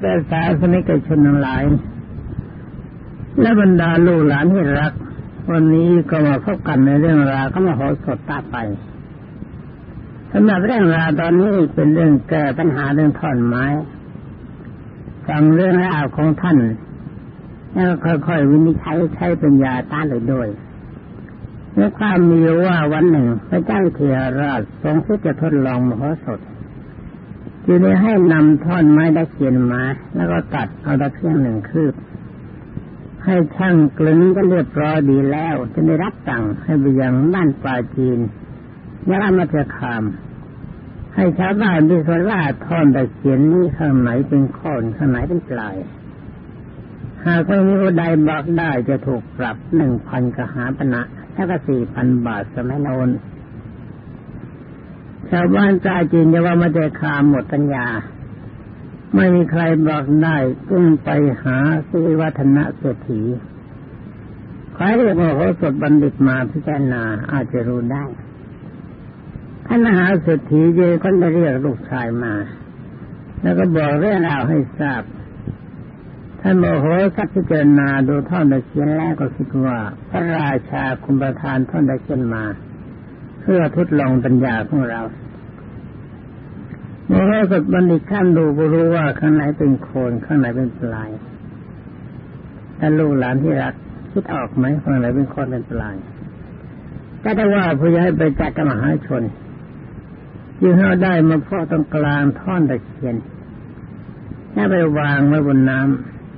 แต่สาสนิกชนทั้งหลาย และบรรดาลูกหลานที่รัก วันนี้ก็มาพบกันในเรื่องราวก็มาขอสดตาไปสำหรับเรื่องราวตอนนี้เป็นเรื่องแก้ปัญหาเรื่องท่อนไม้ฟังเรื่องราวของท่าน แล้วค่อยๆวินิจฉัยใช้ปัญญาต้านเลยด้วยเมื่อความมีว่าวันหนึ่ง พระเจ้าเทียราชทรงที่จะทดลองมโหสถ จึงได้ให้นำท่อนไม้ได้เขียนมา แล้วก็ตัดเอาตะเพียงหนึ่งคืบ ให้ช่างกลึงก็เรียบร้อยดีแล้ว จะได้รับสั่งให้ไปยังบ้านปลาจีนยามาเถคาม ให้ชาวบ้านพิสูจน์ว่าท่อนตะเขียนนี้ข้างไหนเป็นข้อนข้างไหนเป็นปลาย หากไม่มีผู้ใดบอกได้จะถูกปรับหนึ่งพันกหาปณะแล้วก็สี่พันบาทสมัยโนน ชาวบ้านจาจีนจะว่ามาเจคามหมดปัญญา ไม่มีใครบอกได้จึงไปหาสุวิวัฒนะเศรษฐีใครเรียกว่าโหสถบัณฑิตมาพิจารณาอาจจะรู้ได้ท่านมหาเศรษฐีเยคนได้เรียกลูกชายมา แล้วก็บอกเรื่องราวให้ทราบ ท่านโมโหสักพิจารณาดูท่อนตะเคียนแล้วก็คิดว่า พระราชาคุมประทานท่อนตะเคียนมา เพื่อทดลองปัญญาของเรา โมโหสดบัณฑิตขั้นดูก็รู้ว่าข้างไหนเป็นโคนข้างไหนเป็นปลายถ้าลูกหลานที่รักคิดออกไหมข้างไหนเป็นโคนเป็นปลายก็ถ้ว่าผู้ใหญ่ไปจัดกับมหาชนจึงเราได้มาเพาะตรงกลางท่อนตะเคียนถ้าไปวางไว้บนน้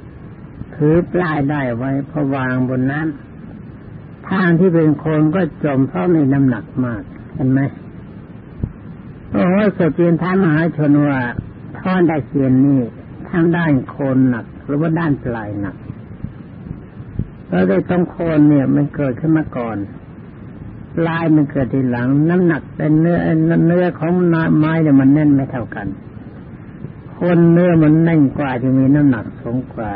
ำถือปลายได้ไว้พอวางบนน้ำทางที่เป็นโคนก็จมเพราะมีน้ำหนักมากเห็นไหม โอ้โหสจีนท่านมหาชนว่าท่อนตะเคียนนี่ทั้งด้านโคนหนัก หรือว่าด้านปลายหนักแล้วได้ตรงโคนเนี่ย มันเกิดขึ้นมาก่อนลายมันเกิดทีหลัง น้ำหนักเป็นเนื้อเนื้อของไม้เนี่ยมันแน่นไม่เท่ากัน คนเนื้อมันแน่นกว่าจะมีน้ำหนักสูงกว่า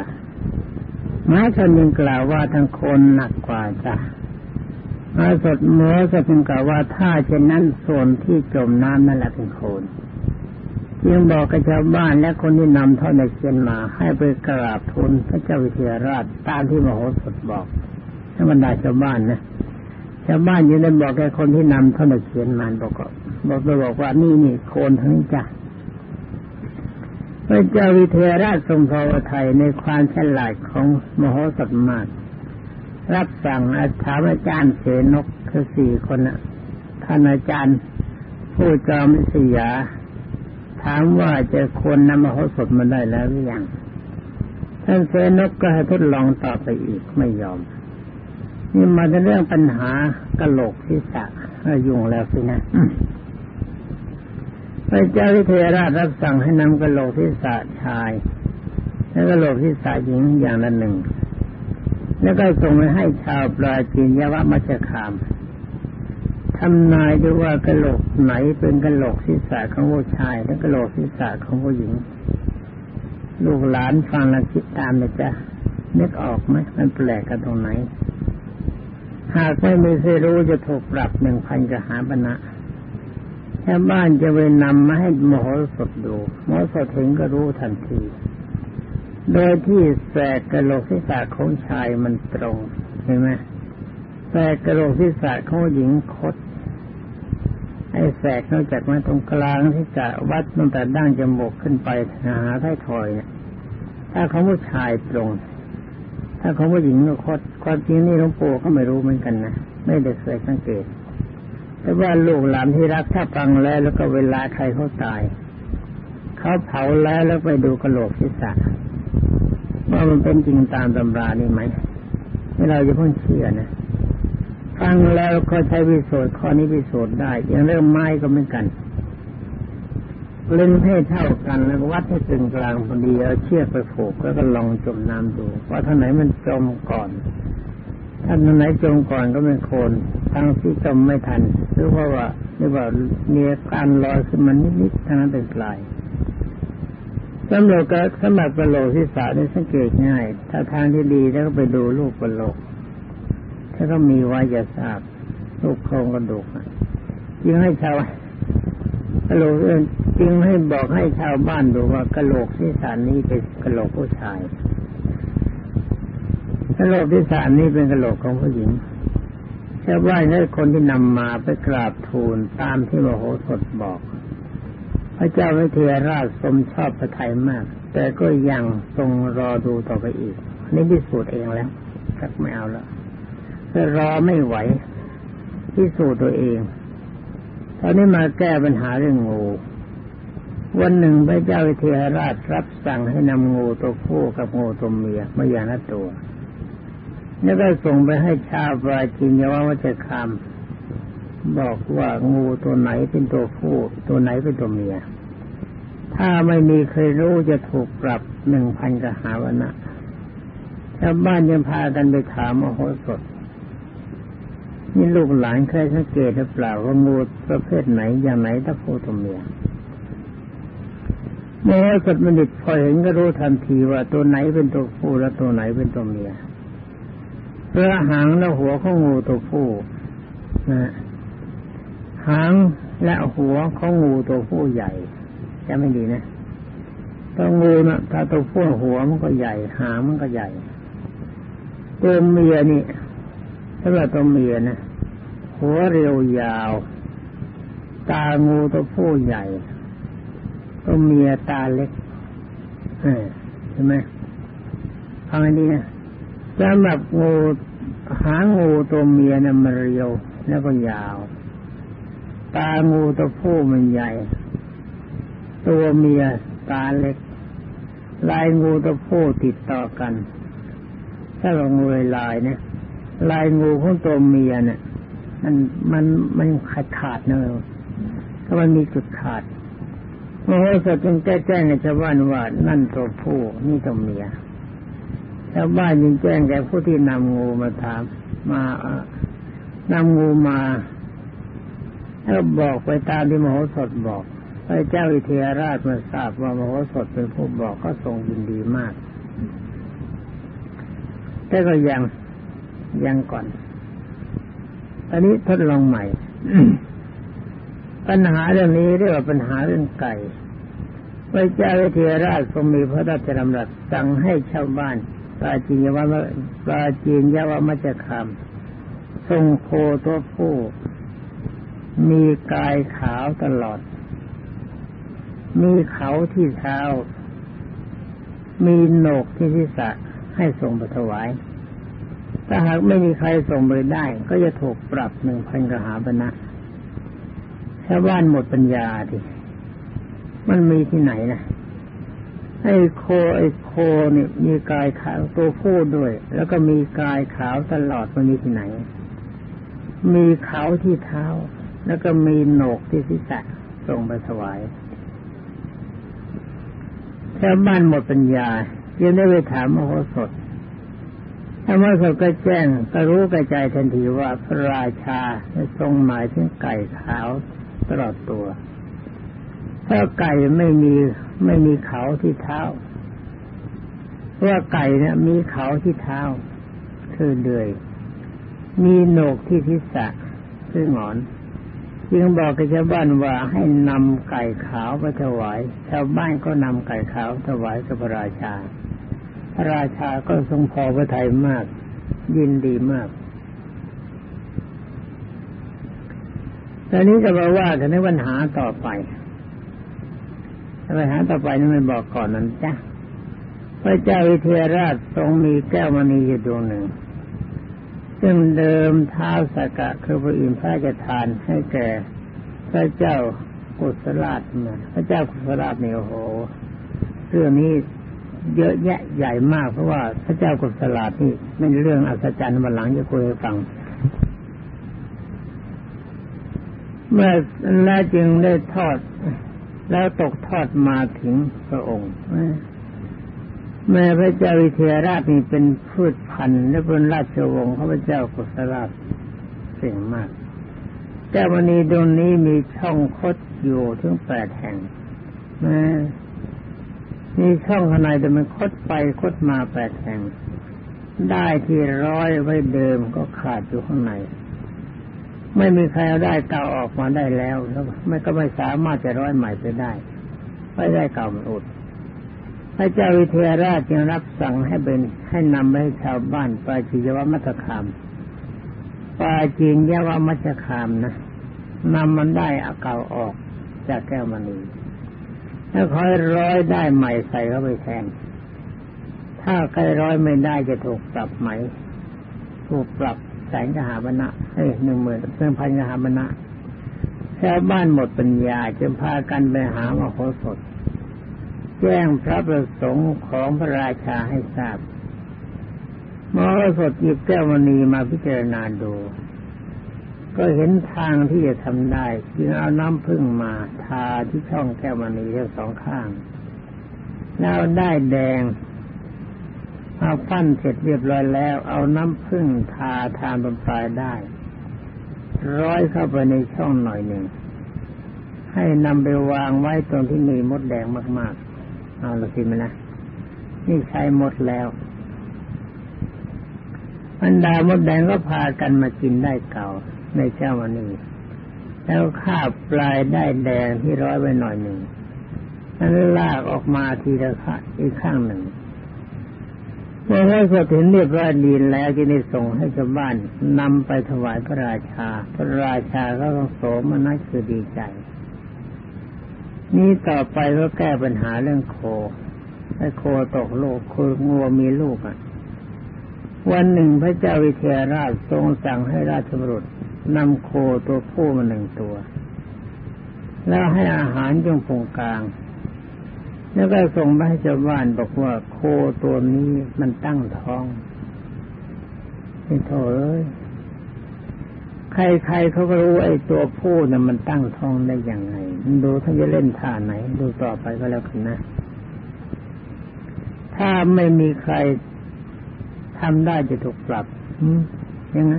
ไม้คนหนึ่งกล่าวว่าทางโคนหนักกว่าจ้ะ ไม้สดเมื่อสดกล่าวว่าถ้าเช่นนั้นส่วนที่จมน้ำนั่นแหละเป็นโคนยังบอกกับชาวบ้านและคนที่นำเท่าในเชียนมาให้ไปกราบทูลพระเจ้าวิเทหราชตามที่มโหสถบอกให้บรรดาชาวบ้านนะชาวบ้านยังได้บอกแกคนที่นำท่านเขียนมาบอกบอกไปบอกว่านี่นี่โคนทั้งจ้ะพระเจ้าวิเทหราชทรงพอไทยในความฉลาดของมโหสถมาก รับสั่งอาถามอาจารย์เสนกคือสี่คนนะท่านอาจารย์ผู้จอมสยา ถามว่าจะควรนำมโหสถมาได้แล้วหรือยังท่านเสนกก็ให้ทดลองต่อไปอีกไม่ยอม นี่มาในเรื่องปัญหากะโหลกศีรษะยุ่งแล้วสินะพระเจ้าวิเทราชรับสั่งให้นำกะโหลกศีรษะชายและกะโหลกศีรษะหญิงอย่างละหนึ่ง แล้วก็ส่งไปให้ชาวปราจีนยวะมัชคามทำนายดูว่ากะโหลกไหนเป็นกะโหลกศีรษะของผู้ชาย และกะโหลกศีรษะของผู้หญิง ลูกหลานฟังแล้วคิดตามนะจ๊ะนึกออกไหมมันแปลกกันตรงไหน หากไม่มีสิรู้จะถูกปรับหนึ่งพันกหาบณะแค่บ้านจะไปนำมาให้หมโหสถดูหมโหสถเห็นก็รู้ทันที โดยที่แสกกระโหลกศีรษะของชายมันตรงเห็นไหมแสกกระโหลกศีรษะของหญิงคดไอ้แสกนอกจากมาตรงกลางที่จะวัดตั้งแต่ดั้งจมูกขึ้นไปหาท้ายถอยถ้าของผู้ชายตรง ถ้าของผู้หญิงก็คดความจริงนี่หลวงปู่ก็ไม่รู้เหมือนกันนะไม่ได้เคยสังเกตแต่ว่าลูกหลานที่รักถ้าฟังแล้วแล้วก็เวลาใครเขาตายเขาเผาแล้วแล้วไปดูกระโหลกศีรษะ ว่ามันเป็นจริงตามตำรานี่ไหมไม่เราจะเพิ่งเชื่อนะฟังแล้วก็ใช้วิโสดข้อนี้วิโสดได้อย่างเรื่องไม้ก็เหมือนกันเล่นให้เท่ากันแล้ววัดให้ตึงกลางพอดีเอาเชือกไปผูกแล้วก็ลองจมน้ำดูว่าท่านไหนมันจมก่อนท่านไหนจมก่อนก็เป็นโคนทั้งที่จมไม่ทันหรือว่าว่าหรือว่ามีการลอยขึ้นมานิดๆทั้งนั้นเป็นปลาย สำหรับก็สำหรับกระโหลกที่สานี่สังเกตง่าย ถ้าทางที่ดีแล้วก็ไปดูลูกกระโหลกถ้าก็มีไว้จะทราบลูกโครงกระดูกยิ่งให้ชาวกระโหลกจึงให้บอกให้ชาวบ้านดูว่ากระโหลกที่สารนี้เป็นกระโหลกผู้ชายกระโหลกที่สารนี้เป็นกระโหลกของผู้หญิงชาวบ้านให้คนที่นำมาไปกราบทูลตามที่มโหสถบอก พระเจ้าวิเทหราชสมชอบพระทัยมาก แต่ก็ยังทรงรอดูต่อไปอีกนี่พิสูจน์เองแล้วสักไม่เอาแล้วก็รอไม่ไหวพิสูจน์ตัวเองตอนนี้มาแก้ปัญหาเรื่องงูวันหนึ่งพระเจ้าวิเทหราชรับสั่งให้นำงูตัวผู้กับงูตัวเมียมาอย่างละตัวแล้วก็ส่งไปให้ชาวปราจีนยว่าวัชคาม บอกว่างูตัวไหนเป็นตัวผู้ตัวไหนเป็นตัวเมีย ถ้าไม่มีใครรู้จะถูกปรับหนึ่งพันกหาวันนะชาวบ้านยังพากันไปถามมโหสถนี่ลูกหลานเคยสังเกตหรือเปล่าว่างูประเภทไหนอย่างไหนถ้าผู้ตัวเมียมโหสถมันดิดพอเห็นก็รู้ทันทีว่าตัวไหนเป็นตัวผู้และตัวไหนเป็นตัวเมียเพราะหางและหัวของงูตัวผู้นะ หางและหัวของงูตัวผู้ใหญ่จะไม่ดีนะตัวงูนะถ้าตัวผู้หัวมันก็ใหญ่ หางมันก็ใหญ่ตัวเมียนี่ถ้าว่าตัวเมียนะหัวเรียวยาว ตางูตัวผู้ใหญ่ ตัวเมียตาเล็กเห็นไหมฟังดีนะสำหรับงูหางงูตัวเมียนะมันเรียวแล้วก็ยาว ตางูตัวผู้มันใหญ่ ตัวเมียตาเล็ก ลายงูตัวผู้ติดต่อกัน ถ้าเรางูลายเนี่ยลายงูของตัวเมียเนี่ยมันมันมันขาดขาดเนอะถ้ามันมีจุดขาดเมื่อสัตว์จึงแก้แจ้งในชาวบ้านว่านั่นตัวผู้นี่ตัวเมียชาวบ้านยิงแจ้งแก่ผู้ที่นำงูมาถามมานำงูมา แล้วบอกไปตามที่มโหสถบอกพระเจ้าอิเทหราชมาทราบว่ามโหสถเป็นผู้บอกก็ทรงยินดีมาก แต่ก็ยังยังก่อนอันนี้ทดลองใหม่ ปัญหาเรื่องนี้เรียกว่าปัญหาเรื่องไก่พระเจ้าวิเทหราชทรงมีพระราชดำรัสสั่งให้ชาวบ้านปาจีนยาวะปาจีนยาวะมัจคามทรงโคตัวผู้ มีกายขาวตลอด มีเขาที่เท้า มีโหนกที่ศีรษะให้ทรงปถวาย ถ้าหากไม่มีใครส่งไปได้ ก็จะถูกปรับหนึ่งพันกหาบนะชาวบ้านหมดปัญญาดิมันมีที่ไหนนะไอ้โคไอ้โคเนี่ยมีกายขาวตัวผู้ด้วย แล้วก็มีกายขาวตลอดมันมีที่ไหน มีเขาที่เท้า แล้วก็มีโหนกที่ศีรษะส่งไปถวายชาวบ้านหมดปัญญายังได้ไปถามมโหสถถ้ามื่อเขาก็แจ้งก็รู้กระจายทันทีว่าพระราชาทรงหมายถึงไก่ขาวตลอดตัวถ้าไก่ไม่มีไม่มีเขาที่เท้าเพราะไก่เนี่ยมีเขาที่เท้าคือเดือย มีโหนกที่ทิศะคืองอน จึงบอกกับชาวบ้านว่าให้นำไก่ขาวไปถวาย ชาวบ้านก็นำไก่ขาวถวายกับพระราชา พระราชาก็ทรงพอพระทัยมาก ยินดีมากตอนนี้จะมาว่ากันในปัญหาต่อไปปัญหาต่อไปนี่ไม่บอกก่อนนั้นจ้ะพระเจ้าวิเทหราชทรงมีแก้วมณีอยู่ดวงหนึ่ง ซึ่งเดิมเท้าสกะคือพระอินทร์พระจะทานให้แก่พระเจ้ากุศลาชนะพระเจ้ากุศลาชเนี่ยโอ้โหเรื่องนี้เยอะแยะใหญ่มากเพราะว่าพระเจ้ากสลาดนี่ไม่เรื่องอัศจรรย์มาหลังจะคุยให้ฟัง เมื่อแล้วจึงได้ทอดแล้วตกทอดมาถึงพระองค์ แม่พระเจ้าวิเทหราชนี่เป็นพืชพันธุ์และเป็นราชวงศ์พระเจ้ากสลาดเสียงมากแต่วันนี้ดวงนี้มีช่องคดอยู่ถึงแปดแห่งมีช่องข้างในแต่มันคดไปคดมาแปดแห่ง ได้ที่ร้อยไว้เดิมก็ขาดอยู่ข้างใน ไม่มีใครเอาได้เก่าออกมาได้แล้วแล้วไม่ก็ไม่สามารถจะร้อยใหม่ไปได้ ไม่ได้เก่ามันอุด พระเจ้าวิเทหราชจึงรับสั่งให้เป็นให้นำไปให้ชาวบ้านปาจียวมัตคามปาจีนยวมัตคามนะนำมันได้อาเก่าออกจากแก้วมณีแล้วคอยร้อยได้ใหม่ใส่เข้าไปแทน ถ้าใครร้อยไม่ได้จะถูกปรับไหม ถูกปรับแสนกหาบณะเอ้ยหนึ่งหมื่นเพื่อพันกหาบณะชาวบ้านหมดปัญญาจึงพากันไปหามาโหสถ แจ้งพระประสงค์ของพระราชาให้ทราบมโหสถหยิบแก้วมณีมาพิจารณาดู ก็เห็นทางที่จะทำได้จึงเอาน้ำพึ่งมาทาที่ช่องแก้วมณีทั้งสองข้างแล้วได้แดงเอาปั้นเสร็จเรียบร้อยแล้ว เอาน้ำพึ่งทาทานบนปลายได้ ร้อยเข้าไปในช่องหน่อยหนึ่ง ให้นำไปวางไว้ตรงที่มีมดแดงมากๆ เอาละสิมันนะ นี่ใช้มดแล้วบรรดามดแดงก็พากันมากินได้เก่าในเจ้าวันนี้ แล้วข้าปลายได้แดงที่ร้อยไว้หน่อยหนึ่งนั้นลากออกมาทีละข้างอีกข้างหนึ่งเมื่อให้สถินเรียบร้อยดีแล้วจึงได้ส่งให้ชาวบ้านนำไปถวายพระราชา พระราชาก็ต้องโสมนัสคือดีใจ นี้ต่อไปก็แก้ปัญหาเรื่องโคให้โคตกลูกโคงัวมีลูกอะ วันหนึ่งพระเจ้าวิเทหราชทรงสั่งให้ราชบุตรนำโคตัวผู้มาหนึ่งตัว แล้วให้อาหารจงพงกลาง แล้วก็ส่งไปให้ชาวบ้านบอกว่าโคตัวนี้มันตั้งท้องไม่โถเอ้ย ใครๆเขาก็รู้ไอ้ตัวผู้น่ะมันตั้งท้องได้ยังไงดูท่านจะเล่นท่าไหน ดูต่อไปก็แล้วกันนะ ถ้าไม่มีใครทำได้จะถูกปรับยังไง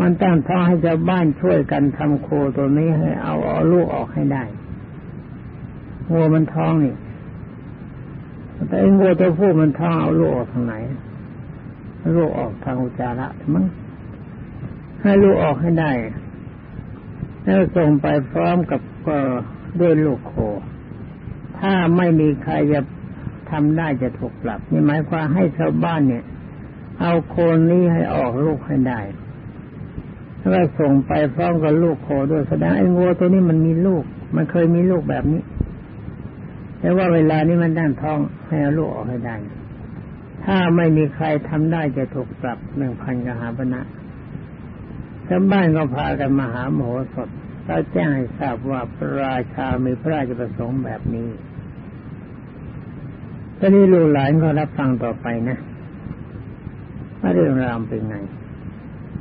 มันตั้งท้องให้ชาวบ้านช่วยกันทำโคตัวนี้ให้เอาเอาลูกออกให้ได้วัวมันท้องนี่แต่ไอ้งูตัวผู้มันท้องเอาลูกออกทางไหนลูกออกทางอุจจาระมั้ง ให้ลูกออกให้ได้ แล้วส่งไปพร้อมกับก็ด้วยลูกโค ถ้าไม่มีใครจะทำได้จะถูกปรับ นี่หมายความให้ชาวบ้านเนี่ย เอาโคนนี้ให้ออกลูกให้ได้แล้วส่งไปพร้อมกับลูกโคด้วยแสดงไอ้งูตัวนี้มันมีลูก มันเคยมีลูกแบบนี้ แต่ว่าเวลานี้มันด้านท้องให้เอาลูกออกให้ได้ ถ้าไม่มีใครทำได้จะถูกปรับหนึ่งพันกหาปณะ ชาวบ้านก็พากันมาหาโมโหสถแล้วแจ้งให้ทราบว่าพระราชามีพระราชประสงค์แบบนี้ตอนนี้ลูกหลานก็รับฟังต่อไปนะว่าเรื่องราวเป็นไง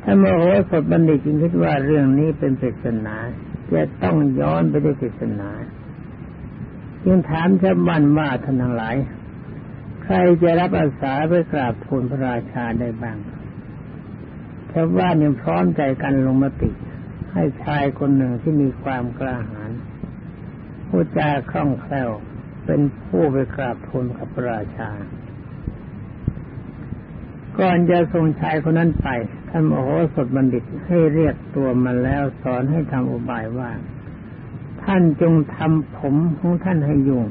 ถ้าโมโหสถบัณฑิตจึงคิดว่าเรื่องนี้เป็นปริศนาจะต้องย้อนไปด้วยปริศนาจึงถามชาวบ้านว่าท่านทั้งหลาย ใครจะรับอาสาไปกราบทูลพระราชาได้บ้าง ชาวบ้านยังพร้อมใจกันลงมติ ให้ชายคนหนึ่งที่มีความกล้าหาญผู้จาคล่องแคล่วเป็นผู้ไปกราบทูลกับพระราชา ก่อนจะส่งชายคนนั้นไปท่านโมโหสดบัณฑิตให้เรียกตัวมาแล้วสอนให้ทำอุบายว่า ท่านจงทำผมของท่านให้ยุ่ง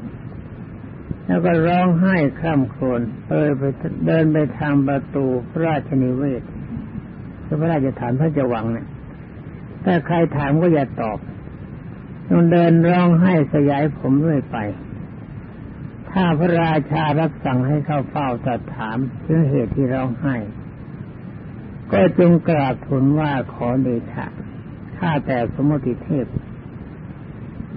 แล้วก็ร้องไห้ข้ามโคลนเออไปเดินไปทางประตูพระราชนิเวศ พระราชฐานพระเจวังเนี่ยถ้าใครถามก็อย่าตอบต้องเดินร้องไห้สยายผมเรื่อยไป ถ้าพระราชารับสั่งให้เข้าเฝ้าตรัสถามถึงเหตุที่ร้องไห้ ก็จงกราบทูลว่าขอเดชะข้าแต่สมุติเทพ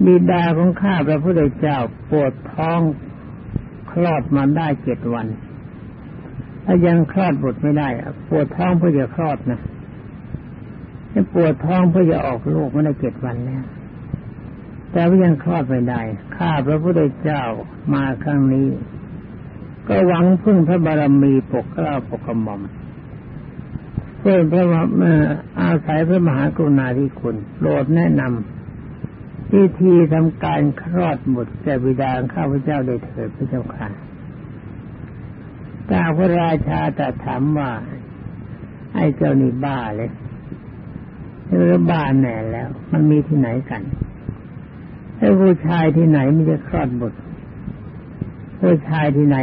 บิดาของข้าพระพุทธเจ้าปวดท้องคลอดมาได้เจ็ดวัน ถ้ายังคลอดบุตรไม่ได้ปวดท้องเพื่อจะคลอดนะปวดท้องเพื่อจะออกลูกมาได้เจ็ดวันแล้วแต่ว่ายังคลอดไม่ได้ ข้าพระพุทธเจ้ามาครั้งนี้ ก็หวังพึ่งพระบารมีปกเกล้าปกกระหม่อมเพื่อพระอาศัยพระมหากรุณาธิคุณโปรดแนะนำพิธีทำการคลอดหมดแก่บิดาข้าพเจ้าโดยเถิดพระเจ้าค่ะ ก้าพระราชาแต่ถามว่าไอ้เจ้านี่บ้าเลยเรือบ้าแน่แล้ว มันมีที่ไหนกันไอ้ผู้ชายที่ไหนมันจะคลอดบุตรผู้ชายที่ไหน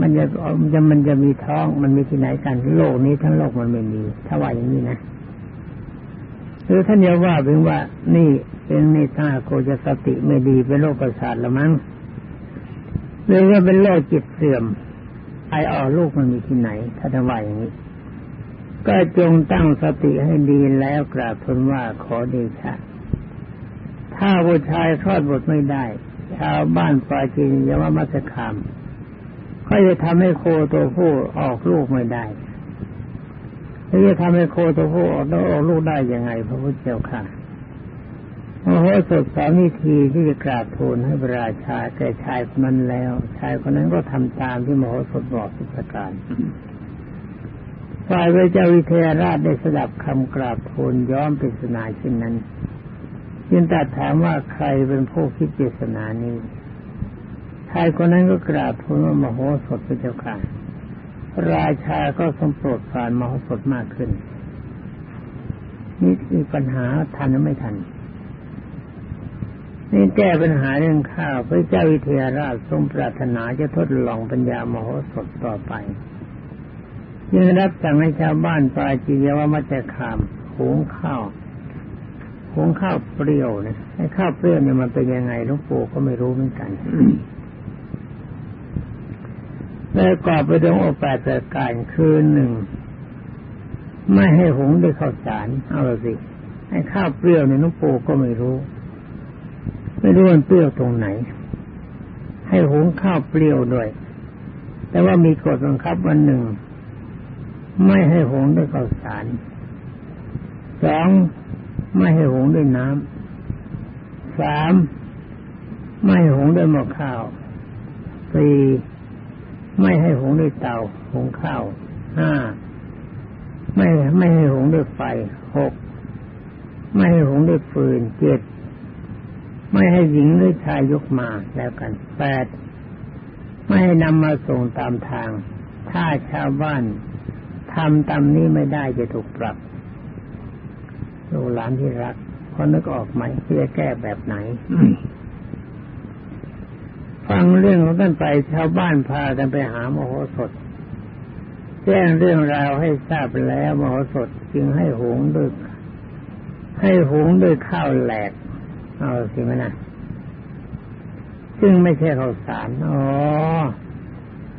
มันจะมันจะมันจะมีท้องมันมีที่ไหนกัน โลกนี้ทั้งโลกมันไม่มีถ้าว่าอย่างนี้นะคือท่านจะว่าเพียงว่า นี่เป็นนี่ถ้าโคจะสติไม่ดีเป็นโรคประสาทละมั้งหรือว่าเป็นโรคจิตเสื่อม ไอออกลูกมันมีที่ไหน ถ้าจะว่าอย่างนี้ ก็จงตั้งสติให้ดีแล้วกราบทูลว่าขอเดชะถ้าผู้ชายคลอดบุตรไม่ได้ ชาวบ้านปาจีนยามัสคามก็จะทำให้โคตัวผู้ออกลูกไม่ได้แล้วจะทำให้โคตัวผู้ออกลูกได้ยังไงพระพุทธเจ้าค่ะ โอ้โหสดสามวิธีที่จะกราบทูลให้พระราชาแก่ชายคนนั้นแล้ว ชายคนนั้นก็ทำตามที่มโหสถบอกทุกประการฝ่ายพระเจ้าวิเทหราชได้สดับคำกราบทูลย้อมปริศนาเช่นนั้นจึงตัดถามว่าใครเป็นผู้คิดปริศนานี้ชายคนนั้นก็กราบทูลว่ามโหสถพระเจ้าค่ะราชาก็ทรงโปรดปรานมโหสถมากขึ้นนี่มีปัญหาทันหรือไม่ทัน นี่แก้ปัญหาเรื่องข้าวพระเจ้าวิเทหราชทรงปรารถนาจะทดลองปัญญามโหสถต่อไปยังรับสั่งให้ชาวบ้านปาจียว่ามาจะขามหุงข้าวหุงข้าวเปรี้ยวนะไอ้ข้าวเปรี้ยวเนี่ยมันเป็นยังไงหลวงปู่ก็ไม่รู้เหมือนกันแล้วกอบไปด้วยโอแปดประการคือหนึ่งไม่ให้หงด้วยข้าวสารเอาละสิให้ข้าวเปรี้ยวในนุปูก็ไม่รู้ ไม่รู้มันเปรี้ยวตรงไหน ให้หงข้าวเปรี้ยวด้วย แต่ว่ามีกฎบังคับวันหนึ่ง ไม่ให้หงด้วยข้าวสารสองไม่ให้หงด้วยน้ำสามไม่ให้หงด้วยหม้อข้าวสี่ไม่ให้หงด้วยเตาหงข้าวห้าไม่ไม่ให้หงด้วยไฟหกไม่ให้หงด้วยฟืนเจ็ด ไม่ให้หญิงหรือชายยกมาแล้วกันแปดไม่ให้นำมาส่งตามทาง ถ้าชาวบ้านทำตามนี้ไม่ได้จะถูกปรับลูกหลานที่รักพอนึกออกไหมที่จะแก้แบบไหน ฟังเรื่องของท่านไปชาวบ้านพากันไปหามโหสถ แจ้งเรื่องราวให้ทราบแล้วมโหสถจึงให้หงด้วยให้หงด้วยข้าวแหลก เอาสิมันะซึ่งไม่ใช่ข้าวสารอ๋อ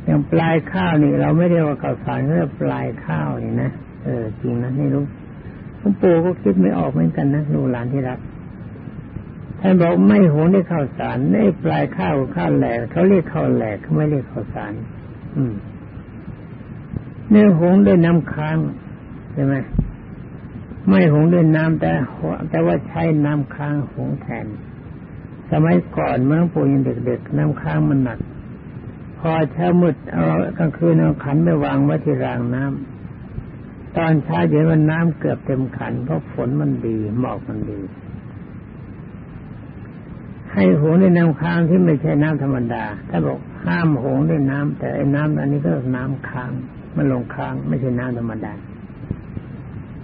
อย่างปลายข้าวนี่ เราไม่เรียกว่าข้าวสารเรียกปลายข้าวนี่นะเออจริงนะไม่รู้คุณปู่ก็คิดไม่ออกเหมือนกันนะลูกหลานที่รักท่านบอกไม่โหงได้ข้าวสารในปลายข้าวข้าวแหลกเขาเรียกข้าวแหลกเขาไม่เรียกข้าวสาร อืมเนื้อหงด้วยน้ำค้างใช่ไหม ไม่หงด้วยน้ำแต่แต่ว่าใช้น้ำค้างหงแทน สมัยก่อนเมื่อปู่ยังเด็กๆน้ำค้างมันหนัก พอเช้ามืดเอากลางคืนเอาขันไปวางไว้ที่รางน้ำตอนเช้าเย็นวันน้ำเกือบเต็มขันเพราะฝนมันดีหมอกมันดี ให้หงด้วยน้ำค้างที่ไม่ใช่น้ำธรรมดา ถ้าบอกห้ามหงด้วยน้ำแต่ไอ้น้ำอันนี้ก็น้ำค้างมันลงค้างไม่ใช่น้ำธรรมดา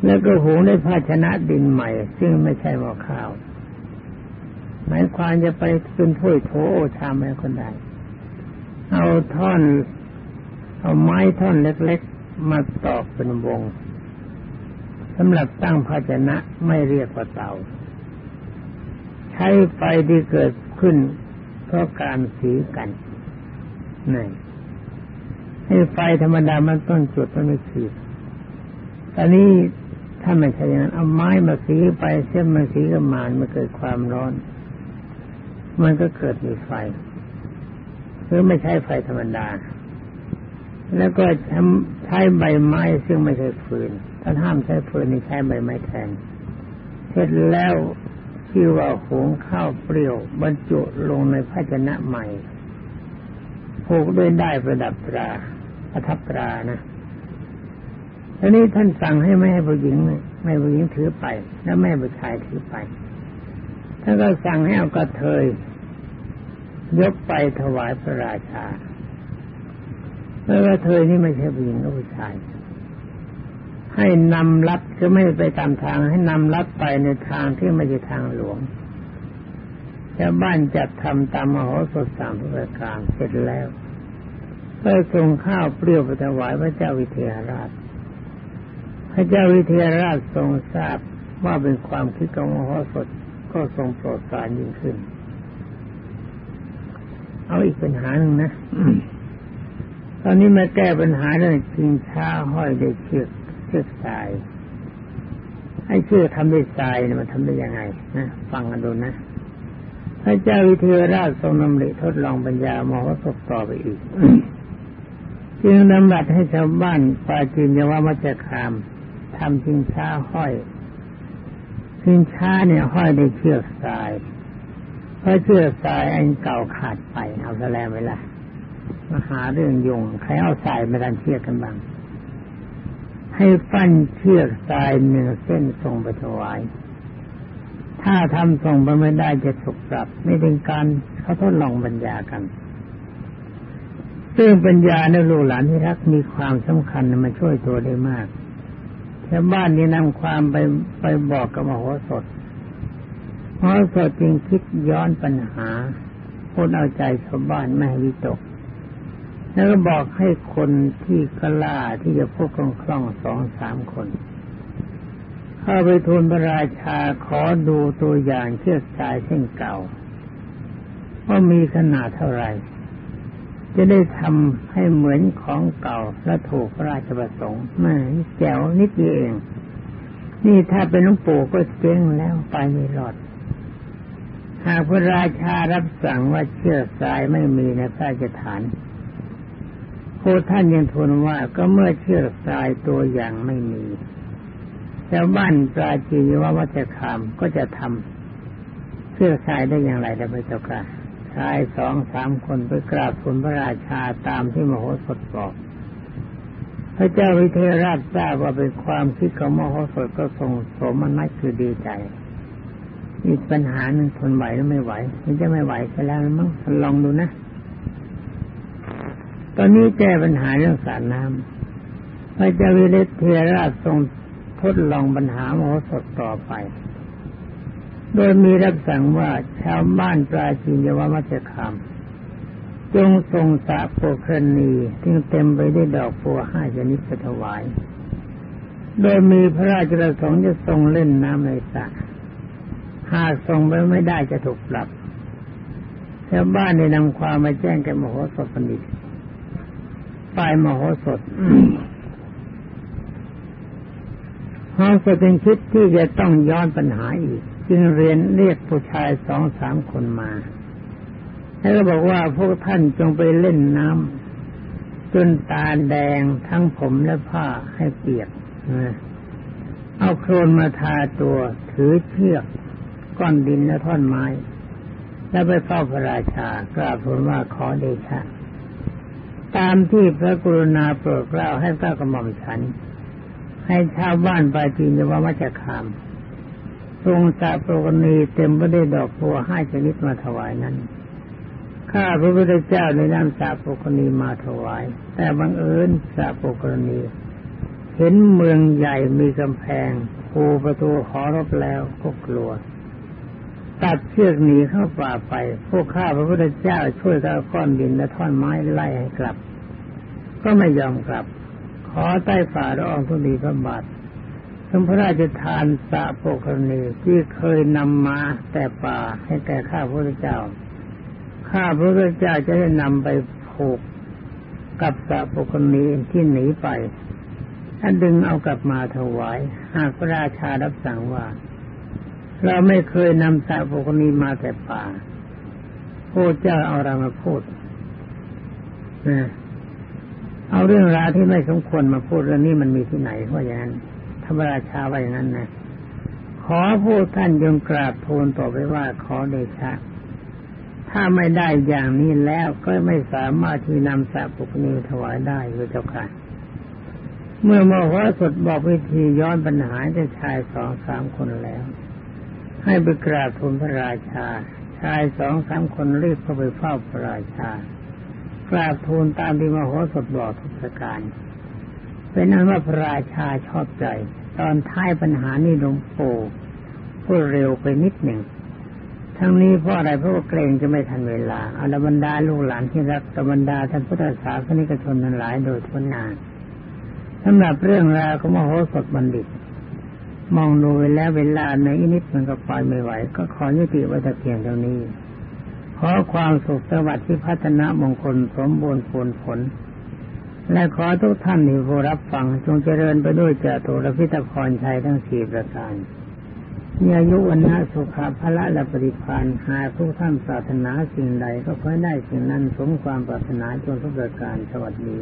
แล้วก็หุงด้วยภาชนะดินใหม่ ซึ่งไม่ใช่หม้อข้าวหมายความจะไปเป็นถ้วยโถโอชามอะไรคนใดเอาท่อน เอาไม้ท่อนเล็กๆ มาตอกเป็นวงสำหรับตั้งภาชนะไม่เรียกว่าเตา ใช้ไฟที่เกิดขึ้นเพราะการสีกันนี่ให้ไฟธรรมดามันต้นจุดมันไม่ขีดตอนนี้ ถ้าไม่ใช่อย่างนั้นเอาไม้มาสีไปเส้นมาสีกับมานมันเกิดความร้อน มันก็เกิดมีไฟหรือไม่ใช่ไฟธรรมดา แล้วก็ใช้ใบไม้ซึ่งไม่ใช่ฟืน ถ้าห้ามใช้ฟืนนี่ใช้ใบไม้แทนเสร็จแล้วชื่อว่าหุงข้าวเปรี้ยว บรรจุลงในภาชนะใหม่ผูกด้วยได้ประดับตราประทับตรานะ ทีนี้ท่านสั่งให้ไม่ให้ผู้หญิงไม่ผู้หญิงถือไป และแม่ผู้ชายถือไปท่านก็สั่งให้เอากระเทยยกไปถวายพระราชาแล้วกระเทยนี่ไม่ใช่ผู้หญิงก็ผู้ชายให้นำลัดก็ไม่ไปตามทาง ให้นำลัดไปในทางที่ไม่ใช่ทางหลวงชาวบ้านจัดทำตามมโหสถสามประการเสร็จแล้วก็ส่งข้าวเปรี้ยวไปถวายพระเจ้าวิเทหราช พระเจ้าวิเทหราชทรงทราบว่าเป็นความคิดของมโหสถก็ทรงโปรดสารยิ่งขึ้น เอาอีกปัญหาหนึ่งนะ ตอนนี้มาแก้ปัญหาเรื่องกินช้าห้อยด้วยเชือกเชือกสายให้เชือกทำด้วยทรายมันทำได้ยังไงนะฟังกันดูนะพระเจ้าวิเทหราชทรงนำริทดลองปัญญามโหสถต่อไปอีก จึงนำบัตรให้ชาวบ้านปาจินยว่ามัจคาม ทำชิงช้าห้อยชิงช้าเนี่ยห้อยด้วยเชือกสายเพราะเชือกสายอันเก่าขาดไปเอาแสลงไปละมาหาเรื่องยงใครเอาสายมาดันเชือกกันบ้างให้ปั้นเชือกสายหนึ่งเส้นส่งไปถวาย ถ้าทำส่งไปไม่ได้จะถูกปรับ ไม่เป็นการเขาทดลองปัญญากัน ซึ่งปัญญาในลูกหลานที่รักมีความสำคัญมาช่วยตัวได้มาก ชาวบ้านนี้นำความไปไปบอกกับมโหสถมโหสถจึงคิดย้อนปัญหาพูดเอาใจชาวบ้านไม่ให้วิตก แล้วก็บอกให้คนที่กล้าที่จะพูดคล่องๆสองสามคนเข้าไปทูลพระราชาขอดูตัวอย่างเชือกสายเส้นเก่าว่ามีขนาดเท่าไหร่ จะได้ทำให้เหมือนของเก่าและถูกพระราชประสงค์ไม่แจ๋วนิดเดียวเอง นี่ถ้าเป็นหลวงปู่ก็เจ๊งแล้วไปไม่รอด หากพระราชารับสั่งว่าเชือกสายไม่มีในพระราชฐานโคท่านยังทูลว่าก็เมื่อเชือกสายตัวอย่างไม่มีชาวบ้านปราจีนว่าวัชคามก็จะทำเชือกสายได้อย่างไรได้พระเจ้าค่ะ ชายสองสามคนไปกราบทูลพระราชาตามที่มโหสถบอก พระเจ้าวิเทหราชทราบว่าเป็นความคิดของมโหสถก็ทรงสมนัตคือดีใจอีกปัญหาหนึ่งทนไหวหรือไม่ไหว มันจะไม่ไหวซะแล้วมั้งลองดูนะ ตอนนี้แก้ปัญหาเรื่องสารน้ำพระเจ้าวิเทหราชทรงทดลองปัญหามโหสถต่อไป โดยมีรับสั่งว่าชาวบ้านปราจีนยวมัจคามจงทรงสาโปครณีที่เต็มไปด้วยดอกบัวห้าชนิดถวาย โดยมีพระราชประสงค์จะทรงเล่นน้ำในสระหากทรงไปไม่ได้จะถูกปรับชาวบ้านได้นำความมาแจ้งแก่มโหสถปณิตฝ่ายมโหสถมโหสถเป็นคิดที่จะต้องย้อนปัญหาอีก จึงเรียนเรียกผู้ชายสองสามคนมาแล้วก็บอกว่าพวกท่านจงไปเล่นน้ำจนตาแดงทั้งผมและผ้าให้เปียกเอาโครนมาทาตัวถือเชือกก้อนดินและท่อนไม้ แล้วไปเฝ้าพระราชากราบทูลว่าขอเดชะ ตามที่พระกรุณาโปรดเกล้าให้พระกระหม่อมฉัน ให้ชาวบ้านปาจีนยว่ามัจคาม ทรงสะโปรกณีเต็มไปด้วยดอกบัวห้าชนิดมาถวายนั้น ข้าพระพุทธเจ้าในนามสะโปรกณีมาถวาย แต่บังเอิญสะโปรกณี เห็นเมืองใหญ่มีกำแพงภูประตูขอรบแล้วก็กลัว ตัดเชือกหนีเข้าป่าไป พวกข้าพระพุทธเจ้าช่วยกันก้อนดินและท่อนไม้ไล่ให้กลับ ก็ไม่ยอมกลับ ขอใต้ฝ่าละอองทุลีพระบาท สมพระราชทานสะโปกรณีที่เคยนำมาแต่ป่าให้แก่ข้าพระพุทธเจ้า ข้าพระพุทธเจ้าจะได้นำไปผูกกับสะโปกรณีที่หนีไปถ้าดึงเอากลับมาถวาย หากพระราชารับสั่งว่า เราไม่เคยนำสาวกนี้มาแต่ป่าพระเจ้าเอาเรามาพูดเอาเรื่องราวที่ไม่สมควรมาพูดเรื่องนี้มันมีที่ไหนเพราะอย่างนั้น ธรรมราชาไว่าอย่างนั้นนะขอผู้ท่านยงกราบทูลต่อไปว่าขอเดชะ ถ้าไม่ได้อย่างนี้แล้วก็ไม่สามารถที่นำสาปุกนีถวายได้พระเจ้าค่ะเมื่อมโหสถบอกวิธีย้อนปัญหาจะชายสองสามคนแล้ว ให้ไปกราบทูลพระราชา ชายสองสามคนรีบเข้าไปเฝ้าพระราชากราบทูลตามที่มโหสถบอกทุกประการเป็นนั้นว่าพระราชาชอบใจ ตอนท้ายปัญหานี่หลวงปู่พูดเร็วไปนิดหนึ่งทั้งนี้เพราะอะไรเพราะว่าเกรงจะไม่ทันเวลาอรบรรดาลูกหลานที่รักตบรรดาท่านพุทธศาสนิกชนทั้งหลายโดยทุนนานสำหรับเรื่องราวของมโหสถบัณฑิต มองดูไปแล้วเวลาในอินิดมันก็ไปไม่ไหว ก็ขอยุติไว้แต่เพียงเท่านี้ขอความสุขสวัสดิ์ที่พัฒนามงคลสมบูรณ์ผลผล และขอทุกท่านที่ผู้รับฟังจงเจริญไปด้วยเจตุรพิตพรชัยทั้งสี่ประการมีอายุวันนะสุขภละและปฏิพานหากทุกท่านปรารถนาสิ่งใด ก็ขอได้สิ่งนั้นสมความปรารถนาจนทุกประการสวัสดี